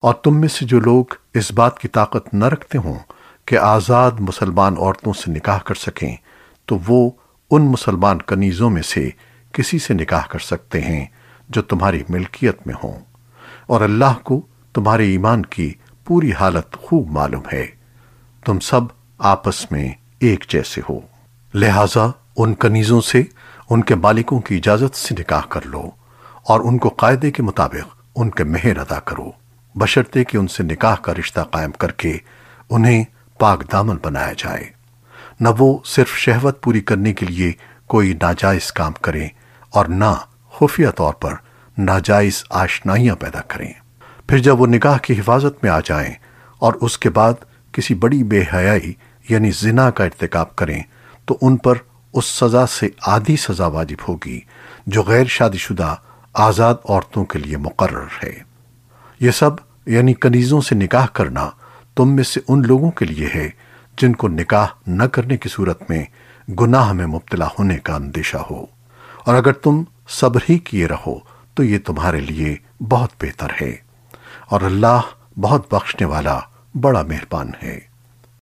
اور تم میں سے جو لوگ اس بات کی طاقت نہ رکھتے ہوں کہ آزاد مسلمان عورتوں سے نکاح کر سکیں، تو وہ ان مسلمان کنیزوں میں سے کسی سے نکاح کر سکتے ہیں جو تمہاری ملکیت میں ہوں۔ اور اللہ کو تمہارے ایمان کی پوری حالت خوب معلوم ہے۔ تم سب آپس میں ایک جیسے ہو۔ لہذا ان کنیزوں سے ان کے مالکوں کی اجازت سے نکاح کر لو اور ان کو قاعدے کے مطابق ان کے مہر ادا کرو۔ بشرطے کہ ان سے نکاح کا رشتہ قائم کر کے انہیں پاک دامن بنایا جائے۔ نہ وہ صرف شہوت پوری کرنے کے لیے کوئی ناجائز کام کریں اور نہ خفیہ طور پر ناجائز آشنائیاں پیدا کریں۔ پھر جب وہ نکاح کی حفاظت میں آ جائیں اور اس کے بعد کسی بڑی بے حیائی یعنی زنا کا ارتکاب کریں، تو ان پر اس سزا سے آدھی سزا واجب ہوگی جو غیر شادی شدہ آزاد عورتوں کے لیے مقرر ہے۔ یہ سب یعنی کنیزوں سے نکاح کرنا تم میں سے ان لوگوں کے لیے ہے جن کو نکاح نہ کرنے کی صورت میں گناہ میں مبتلا ہونے کا اندیشہ ہو۔ اور اگر تم صبر ہی کیے رہو تو یہ تمہارے لیے بہت بہتر ہے۔ اور اللہ بہت بخشنے والا بڑا مہربان ہے۔